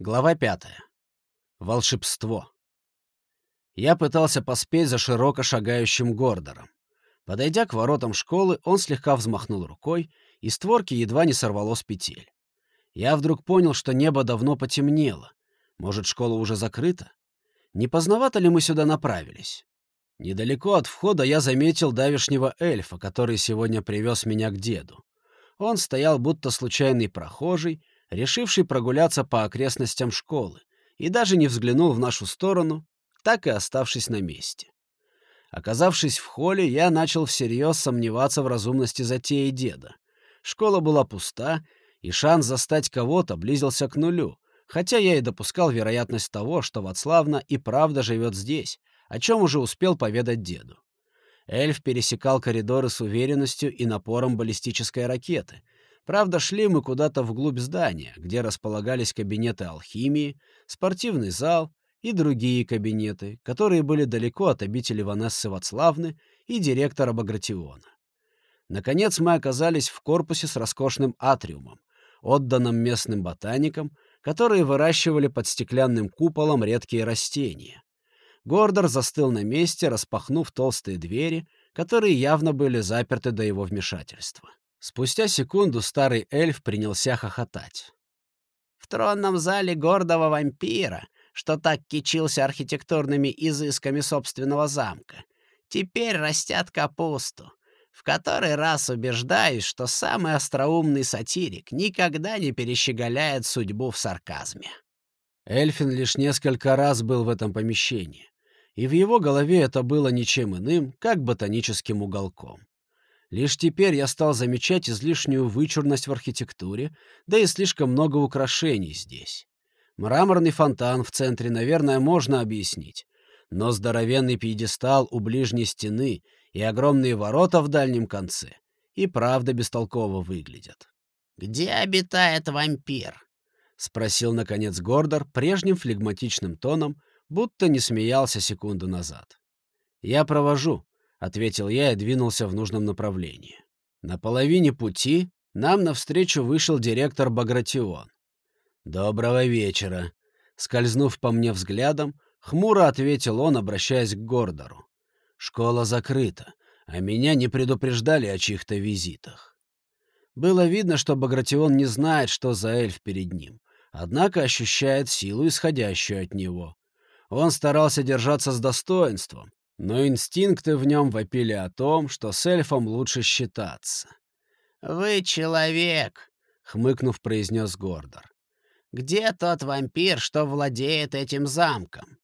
Глава пятая. Волшебство. Я пытался поспеть за широко шагающим Гордором. Подойдя к воротам школы, он слегка взмахнул рукой, и створки едва не сорвало с петель. Я вдруг понял, что небо давно потемнело. Может, школа уже закрыта? Не поздновато ли мы сюда направились? Недалеко от входа я заметил давишнего эльфа, который сегодня привез меня к деду. Он стоял будто случайный прохожий, решивший прогуляться по окрестностям школы, и даже не взглянул в нашу сторону, так и оставшись на месте. Оказавшись в холле, я начал всерьез сомневаться в разумности затеи деда. Школа была пуста, и шанс застать кого-то близился к нулю, хотя я и допускал вероятность того, что Вацлавна и правда живет здесь, о чем уже успел поведать деду. Эльф пересекал коридоры с уверенностью и напором баллистической ракеты. Правда, шли мы куда-то вглубь здания, где располагались кабинеты алхимии, спортивный зал и другие кабинеты, которые были далеко от обители Ванессы Вацлавны и директора Багратиона. Наконец мы оказались в корпусе с роскошным атриумом, отданным местным ботаникам, которые выращивали под стеклянным куполом редкие растения. Гордор застыл на месте, распахнув толстые двери, которые явно были заперты до его вмешательства. Спустя секунду старый эльф принялся хохотать. «В тронном зале гордого вампира, что так кичился архитектурными изысками собственного замка, теперь растят капусту. В который раз убеждаюсь, что самый остроумный сатирик никогда не перещеголяет судьбу в сарказме». Эльфин лишь несколько раз был в этом помещении и в его голове это было ничем иным, как ботаническим уголком. Лишь теперь я стал замечать излишнюю вычурность в архитектуре, да и слишком много украшений здесь. Мраморный фонтан в центре, наверное, можно объяснить, но здоровенный пьедестал у ближней стены и огромные ворота в дальнем конце и правда бестолково выглядят. «Где обитает вампир?» — спросил, наконец, Гордор прежним флегматичным тоном, будто не смеялся секунду назад. «Я провожу», — ответил я и двинулся в нужном направлении. На половине пути нам навстречу вышел директор Багратион. «Доброго вечера», — скользнув по мне взглядом, хмуро ответил он, обращаясь к Гордору. «Школа закрыта, а меня не предупреждали о чьих-то визитах». Было видно, что Багратион не знает, что за эльф перед ним, однако ощущает силу, исходящую от него. Он старался держаться с достоинством, но инстинкты в нем вопили о том, что с эльфом лучше считаться. «Вы человек», — хмыкнув, произнес Гордор. «Где тот вампир, что владеет этим замком?»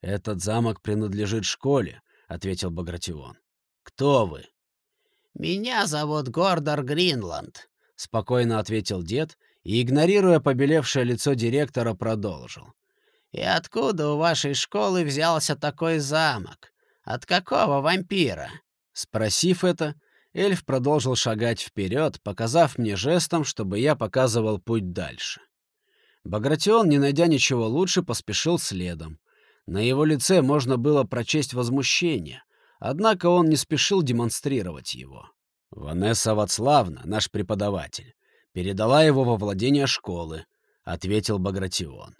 «Этот замок принадлежит школе», — ответил Багратион. «Кто вы?» «Меня зовут Гордор Гринланд», — спокойно ответил дед и, игнорируя побелевшее лицо директора, продолжил. И откуда у вашей школы взялся такой замок? От какого вампира?» Спросив это, эльф продолжил шагать вперед, показав мне жестом, чтобы я показывал путь дальше. Багратион, не найдя ничего лучше, поспешил следом. На его лице можно было прочесть возмущение, однако он не спешил демонстрировать его. «Ванесса Вацлавна, наш преподаватель, передала его во владение школы», — ответил Багратион.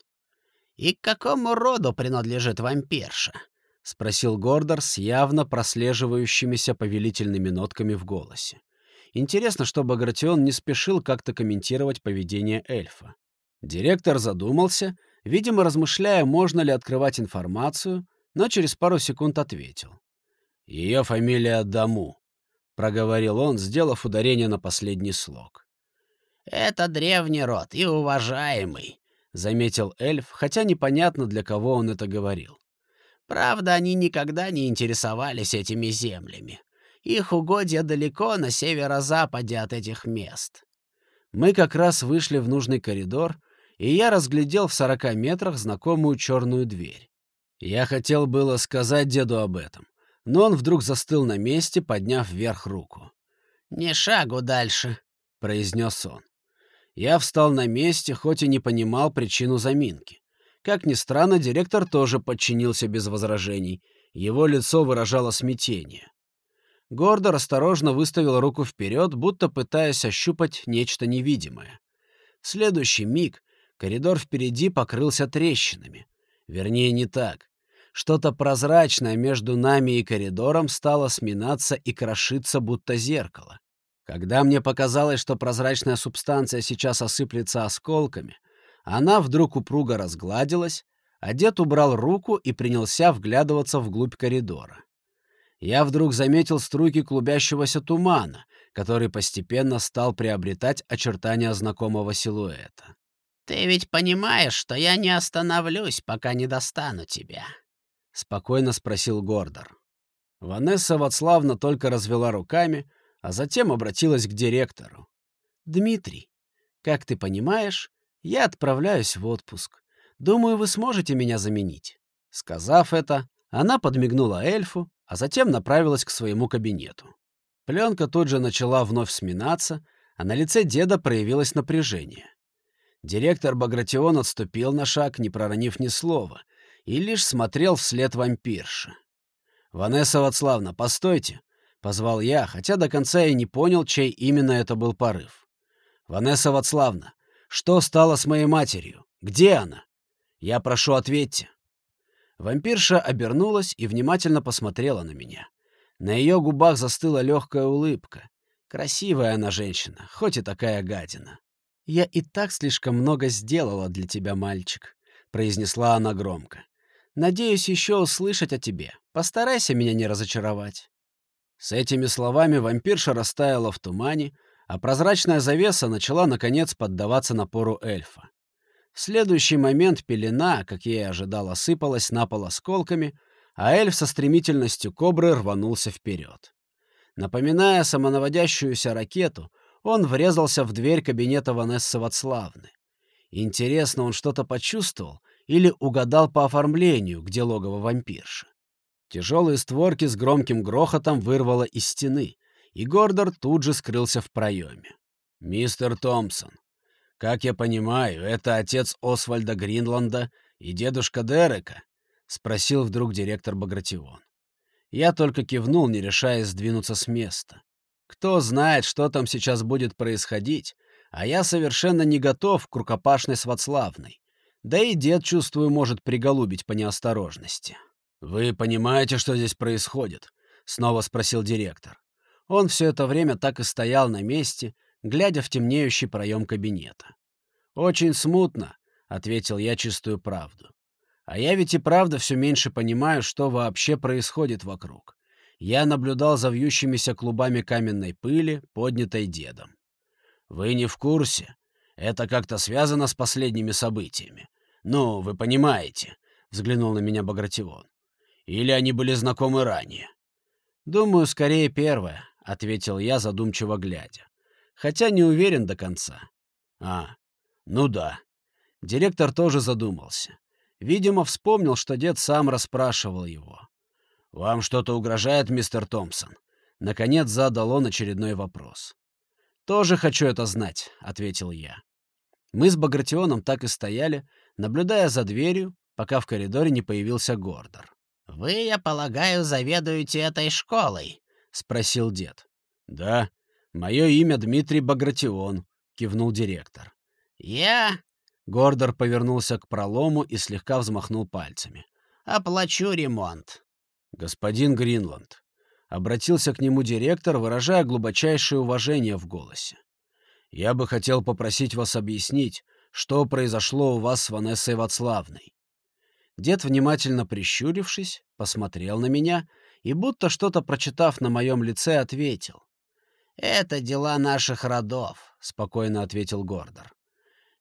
«И к какому роду принадлежит вампирша?» — спросил Гордор с явно прослеживающимися повелительными нотками в голосе. Интересно, что Багратион не спешил как-то комментировать поведение эльфа. Директор задумался, видимо, размышляя, можно ли открывать информацию, но через пару секунд ответил. «Ее фамилия Даму», — проговорил он, сделав ударение на последний слог. «Это древний род и уважаемый», заметил эльф, хотя непонятно, для кого он это говорил. Правда, они никогда не интересовались этими землями. Их угодья далеко на северо-западе от этих мест. Мы как раз вышли в нужный коридор, и я разглядел в сорока метрах знакомую черную дверь. Я хотел было сказать деду об этом, но он вдруг застыл на месте, подняв вверх руку. «Не шагу дальше», — произнес он. Я встал на месте, хоть и не понимал причину заминки. Как ни странно, директор тоже подчинился без возражений. Его лицо выражало смятение. Гордо осторожно выставил руку вперед, будто пытаясь ощупать нечто невидимое. В следующий миг Коридор впереди покрылся трещинами. Вернее, не так. Что-то прозрачное между нами и коридором стало сминаться и крошиться, будто зеркало. Когда мне показалось, что прозрачная субстанция сейчас осыплется осколками, она вдруг упруго разгладилась, а дед убрал руку и принялся вглядываться вглубь коридора. Я вдруг заметил струйки клубящегося тумана, который постепенно стал приобретать очертания знакомого силуэта. «Ты ведь понимаешь, что я не остановлюсь, пока не достану тебя?» — спокойно спросил Гордор. Ванесса Вацлавна только развела руками, а затем обратилась к директору. «Дмитрий, как ты понимаешь, я отправляюсь в отпуск. Думаю, вы сможете меня заменить». Сказав это, она подмигнула эльфу, а затем направилась к своему кабинету. Пленка тут же начала вновь сминаться, а на лице деда проявилось напряжение. Директор Багратион отступил на шаг, не проронив ни слова, и лишь смотрел вслед вампирши. «Ванесса Вацлавна, постойте!» — позвал я, хотя до конца и не понял, чей именно это был порыв. «Ванесса Вацлавна, что стало с моей матерью? Где она? Я прошу, ответьте». Вампирша обернулась и внимательно посмотрела на меня. На ее губах застыла легкая улыбка. Красивая она женщина, хоть и такая гадина. «Я и так слишком много сделала для тебя, мальчик», — произнесла она громко. «Надеюсь еще услышать о тебе. Постарайся меня не разочаровать». С этими словами вампирша растаяла в тумане, а прозрачная завеса начала, наконец, поддаваться напору эльфа. В следующий момент пелена, как я и ожидал, осыпалась на пол осколками, а эльф со стремительностью кобры рванулся вперед. Напоминая самонаводящуюся ракету, он врезался в дверь кабинета Ванессы Вацлавны. Интересно, он что-то почувствовал или угадал по оформлению, где логово вампирши. Тяжелые створки с громким грохотом вырвало из стены, и Гордор тут же скрылся в проеме. «Мистер Томпсон, как я понимаю, это отец Освальда Гринланда и дедушка Дерека? Спросил вдруг директор Багратион. Я только кивнул, не решаясь сдвинуться с места. Кто знает, что там сейчас будет происходить, а я совершенно не готов к рукопашной с. Да и дед, чувствую, может приголубить по неосторожности. «Вы понимаете, что здесь происходит?» — снова спросил директор. Он все это время так и стоял на месте, глядя в темнеющий проем кабинета. «Очень смутно», — ответил я чистую правду. «А я ведь и правда все меньше понимаю, что вообще происходит вокруг. Я наблюдал за вьющимися клубами каменной пыли, поднятой дедом. Вы не в курсе? Это как-то связано с последними событиями. Ну, вы понимаете», — взглянул на меня Багратион. «Или они были знакомы ранее?» «Думаю, скорее первое», — ответил я, задумчиво глядя хотя не уверен до конца. А, ну да. Директор тоже задумался. Видимо, вспомнил, что дед сам расспрашивал его. «Вам что-то угрожает, мистер Томпсон?» Наконец задал он очередной вопрос. «Тоже хочу это знать», — ответил я. Мы с Багратионом так и стояли, наблюдая за дверью, пока в коридоре не появился Гордор. «Вы, я полагаю, заведуете этой школой?» — спросил дед. «Да», «Мое имя Дмитрий Багратион», — кивнул директор. «Я...» — Гордор повернулся к пролому и слегка взмахнул пальцами. «Оплачу ремонт». «Господин Гринланд», — обратился к нему директор, выражая глубочайшее уважение в голосе. «Я бы хотел попросить вас объяснить, что произошло у вас с Ванессой Вацлавной». Дед, внимательно прищурившись, посмотрел на меня и, будто что-то прочитав на моем лице, ответил. «Это дела наших родов», — спокойно ответил Гордор.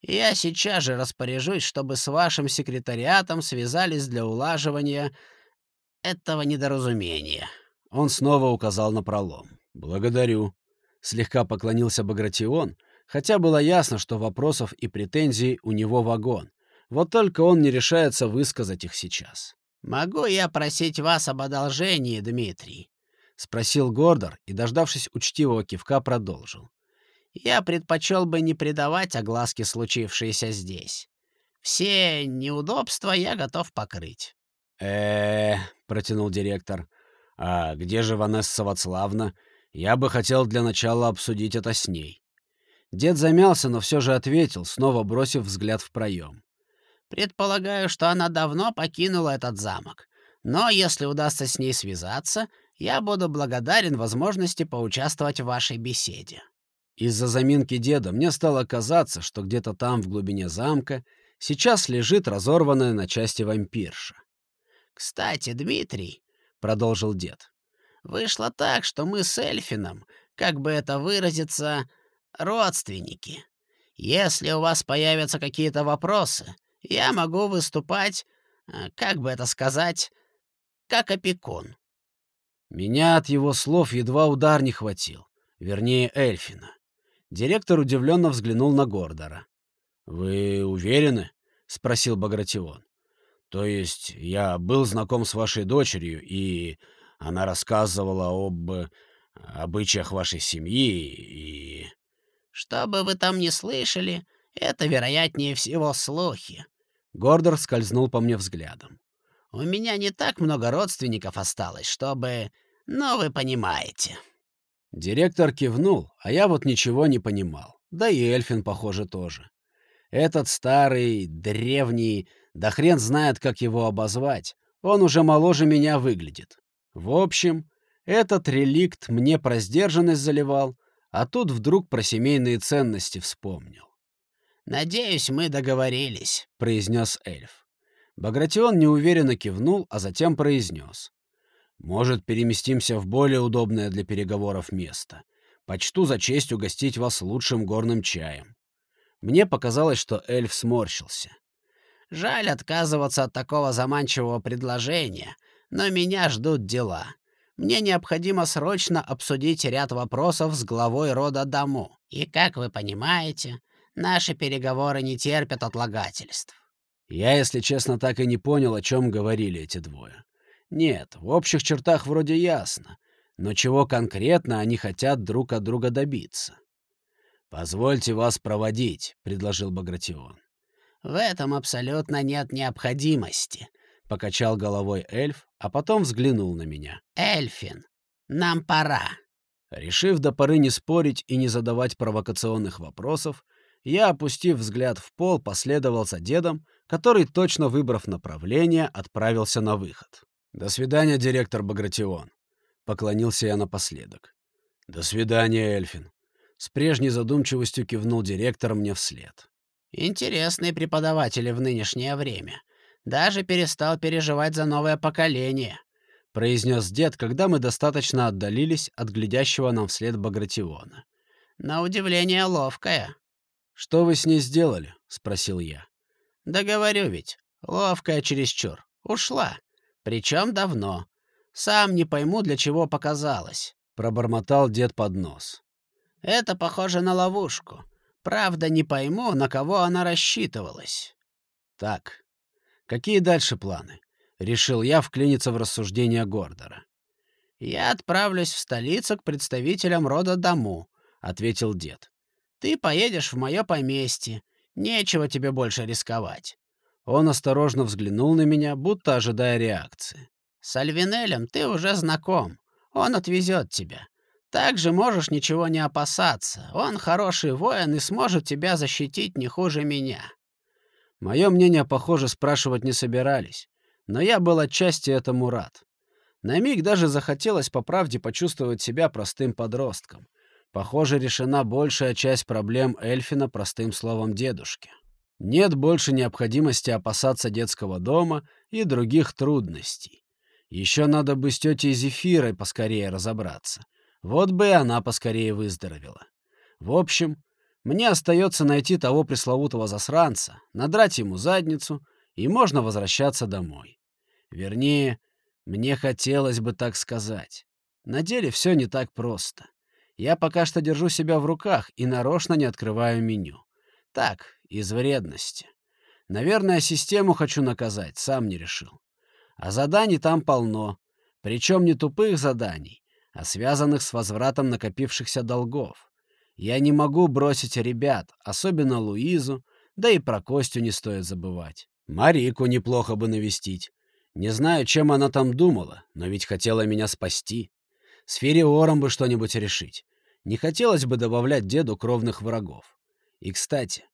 «Я сейчас же распоряжусь, чтобы с вашим секретариатом связались для улаживания этого недоразумения». Он снова указал на пролом. «Благодарю», — слегка поклонился Багратион, хотя было ясно, что вопросов и претензий у него вагон. Вот только он не решается высказать их сейчас. «Могу я просить вас об одолжении, Дмитрий?» — спросил Гордор и, дождавшись учтивого кивка, продолжил. «Я предпочел бы не придавать огласки случившейся здесь. Все неудобства я готов покрыть». э протянул директор. «А где же Ванесса Вацлавна? Я бы хотел для начала обсудить это с ней». Дед замялся, но все же ответил, снова бросив взгляд в проем. «Предполагаю, что она давно покинула этот замок. Но если удастся с ней связаться, я буду благодарен возможности поучаствовать в вашей беседе». Из-за заминки деда мне стало казаться, что где-то там, в глубине замка, сейчас лежит разорванная на части вампирша. «Кстати, Дмитрий», — продолжил дед, — «вышло так, что мы с Эльфином, как бы это выразиться, родственники. Если у вас появятся какие-то вопросы, я могу выступать, э, как бы это сказать, как опекун». Меня от его слов едва удар не хватил, вернее, Эльфина. Директор удивленно взглянул на Гордора. «Вы уверены?» — спросил Багратион. «То есть я был знаком с вашей дочерью, и она рассказывала об э, обычаях вашей семьи и...» «Что бы вы там ни слышали, это, вероятнее всего, слухи». Гордор скользнул по мне взглядом. «У меня не так много родственников осталось, чтобы... Ну, вы понимаете». Директор кивнул, а я вот ничего не понимал. Да и Эльфин, похоже, тоже. Этот старый, древний, да хрен знает, как его обозвать, он уже моложе меня выглядит. В общем, этот реликт мне про сдержанность заливал, а тут вдруг про семейные ценности вспомнил. «Надеюсь, мы договорились», — произнес эльф. Багратион неуверенно кивнул, а затем произнес. Может, переместимся в более удобное для переговоров место. Почту за честь угостить вас лучшим горным чаем. Мне показалось, что эльф сморщился. Жаль отказываться от такого заманчивого предложения, но меня ждут дела. Мне необходимо срочно обсудить ряд вопросов с главой рода Даму. И, как вы понимаете, наши переговоры не терпят отлагательств. Я, если честно, так и не понял, о чем говорили эти двое. Нет, в общих чертах вроде ясно, но чего конкретно они хотят друг от друга добиться? «Позвольте вас проводить», — предложил Багратион. «В этом абсолютно нет необходимости», — покачал головой эльф, а потом взглянул на меня. «Эльфин, нам пора». Решив до поры не спорить и не задавать провокационных вопросов, я, опустив взгляд в пол, последовал за дедом, который, точно выбрав направление, отправился на выход. «До свидания, директор Багратион», — поклонился я напоследок. «До свидания, Эльфин». С прежней задумчивостью кивнул директор мне вслед. «Интересные преподаватели в нынешнее время. Даже перестал переживать за новое поколение», — произнес дед, когда мы достаточно отдалились от глядящего нам вслед Багратиона. «На удивление ловкая». «Что вы с ней сделали?» — спросил я. «Да говорю ведь, ловкая чересчур. Ушла. Причем давно. Сам не пойму, для чего показалось. Пробормотал дед под нос. Это похоже на ловушку. Правда, не пойму, на кого она рассчитывалась. Так, какие дальше планы? Решил я вклиниться в рассуждения Гордора. «Я отправлюсь в столицу к представителям рода Даму», — ответил дед. «Ты поедешь в мое поместье. Нечего тебе больше рисковать. Он осторожно взглянул на меня, будто ожидая реакции. «С Альвинелем ты уже знаком. Он отвезет тебя. Также можешь ничего не опасаться. Он хороший воин и сможет тебя защитить не хуже меня». Мое мнение, похоже, спрашивать не собирались, но я был отчасти этому рад. На миг даже захотелось по правде почувствовать себя простым подростком. Похоже, решена большая часть проблем Эльфина простым словом дедушки. Нет больше необходимости опасаться детского дома и других трудностей. Еще надо бы с тетей Зефирой поскорее разобраться. Вот бы и она поскорее выздоровела. В общем, мне остается найти того пресловутого засранца, надрать ему задницу, и можно возвращаться домой. Вернее, мне хотелось бы так сказать. На деле все не так просто. Я пока что держу себя в руках и нарочно не открываю меню. Так, из вредности. Наверное, систему хочу наказать, сам не решил. А заданий там полно. Причем не тупых заданий, а связанных с возвратом накопившихся долгов. Я не могу бросить ребят, особенно Луизу, да и про Костю не стоит забывать. Марику неплохо бы навестить. Не знаю, чем она там думала, но ведь хотела меня спасти. С Фериором бы что-нибудь решить. Не хотелось бы добавлять деду кровных врагов. И, кстати,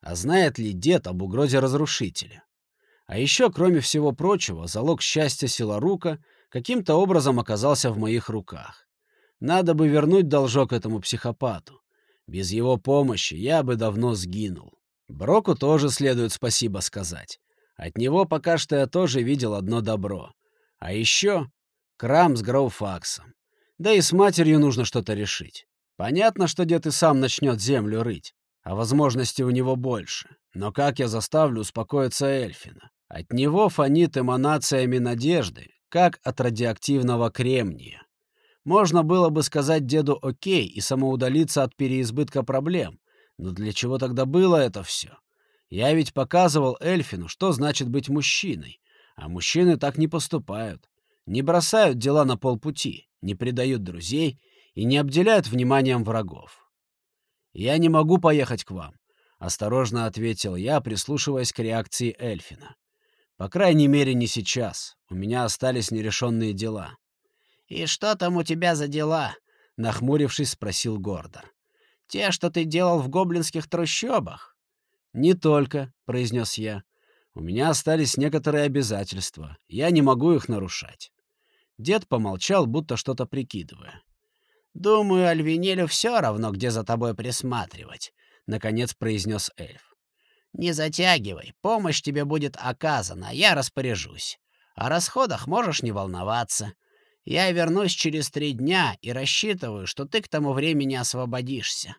а знает ли дед об угрозе разрушителя? А еще, кроме всего прочего, залог счастья Силарука каким-то образом оказался в моих руках. Надо бы вернуть должок этому психопату. Без его помощи я бы давно сгинул. Броку тоже следует спасибо сказать. От него пока что я тоже видел одно добро. А еще крам с Гроуфаксом. Да и с матерью нужно что-то решить. Понятно, что дед и сам начнет землю рыть, а возможностей у него больше. Но как я заставлю успокоиться Эльфина? От него фонит эманациями надежды, как от радиоактивного кремния. Можно было бы сказать деду «Окей» и самоудалиться от переизбытка проблем. Но для чего тогда было это все? Я ведь показывал Эльфину, что значит быть мужчиной. А мужчины так не поступают. Не бросают дела на полпути, не предают друзей и не обделяют вниманием врагов. «Я не могу поехать к вам», — осторожно ответил я, прислушиваясь к реакции Эльфина. По крайней мере, не сейчас. У меня остались нерешенные дела. «И что там у тебя за дела?» — нахмурившись, спросил Гордор. «Те, что ты делал в гоблинских трущобах?» «Не только», — произнес я. «У меня остались некоторые обязательства. Я не могу их нарушать». Дед помолчал, будто что-то прикидывая. «Думаю, Альвинелю все равно, где за тобой присматривать», — наконец произнес эльф. Не затягивай, помощь тебе будет оказана, я распоряжусь. О расходах можешь не волноваться. Я вернусь через три дня и рассчитываю, что ты к тому времени освободишься.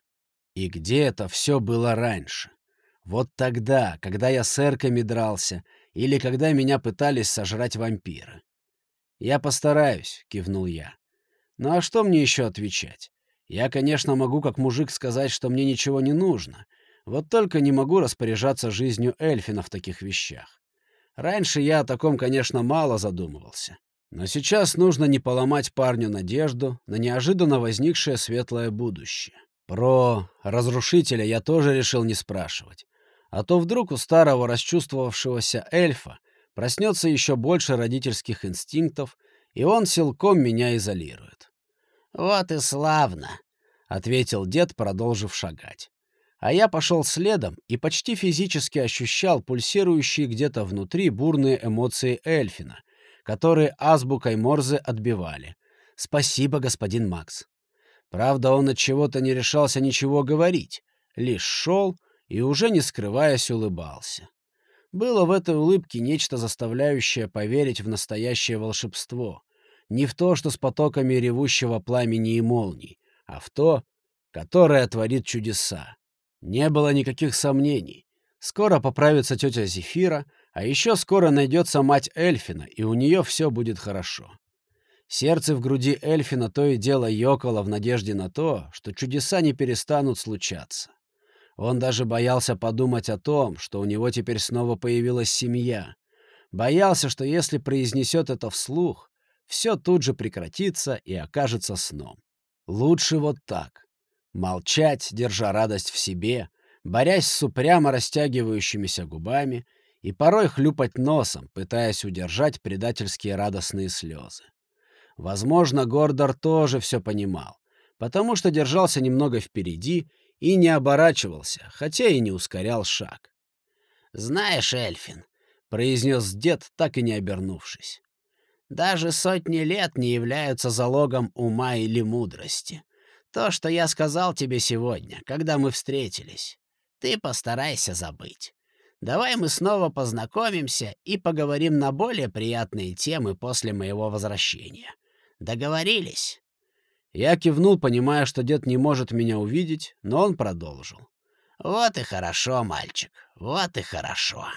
И где это все было раньше? Вот тогда, когда я с эрками дрался, или когда меня пытались сожрать вампиры. «Я постараюсь», — кивнул я. «Ну а что мне еще отвечать? Я, конечно, могу как мужик сказать, что мне ничего не нужно, вот только не могу распоряжаться жизнью Эльфина в таких вещах. Раньше я о таком, конечно, мало задумывался. Но сейчас нужно не поломать парню надежду на неожиданно возникшее светлое будущее. Про разрушителя я тоже решил не спрашивать. А то вдруг у старого расчувствовавшегося эльфа проснется еще больше родительских инстинктов, и он силком меня изолирует. «Вот и славно», — ответил дед, продолжив шагать. А я пошел следом и почти физически ощущал пульсирующие где-то внутри бурные эмоции Эльфина, которые азбукой Морзе отбивали. «Спасибо, господин Макс». Правда, он от чего-то не решался ничего говорить, лишь шел и, уже не скрываясь, улыбался. Было в этой улыбке нечто заставляющее поверить в настоящее волшебство. Не в то, что с потоками ревущего пламени и молний, а в то, которое творит чудеса. Не было никаких сомнений. Скоро поправится тетя Зефира, а еще скоро найдется мать Эльфина, и у нее все будет хорошо. Сердце в груди Эльфина то и дело ёкало в надежде на то, что чудеса не перестанут случаться. Он даже боялся подумать о том, что у него теперь снова появилась семья. Боялся, что если произнесет это вслух, все тут же прекратится и окажется сном. Лучше вот так. Молчать, держа радость в себе, борясь с упрямо растягивающимися губами и порой хлюпать носом, пытаясь удержать предательские радостные слезы. Возможно, Гордор тоже все понимал, потому что держался немного впереди и не оборачивался, хотя и не ускорял шаг. «Знаешь, Эльфин», — произнес дед, так и не обернувшись, — «даже сотни лет не являются залогом ума или мудрости. То, что я сказал тебе сегодня, когда мы встретились, ты постарайся забыть. Давай мы снова познакомимся и поговорим на более приятные темы после моего возвращения. Договорились?» Я кивнул, понимая, что дед не может меня увидеть, но он продолжил. «Вот и хорошо, мальчик, вот и хорошо».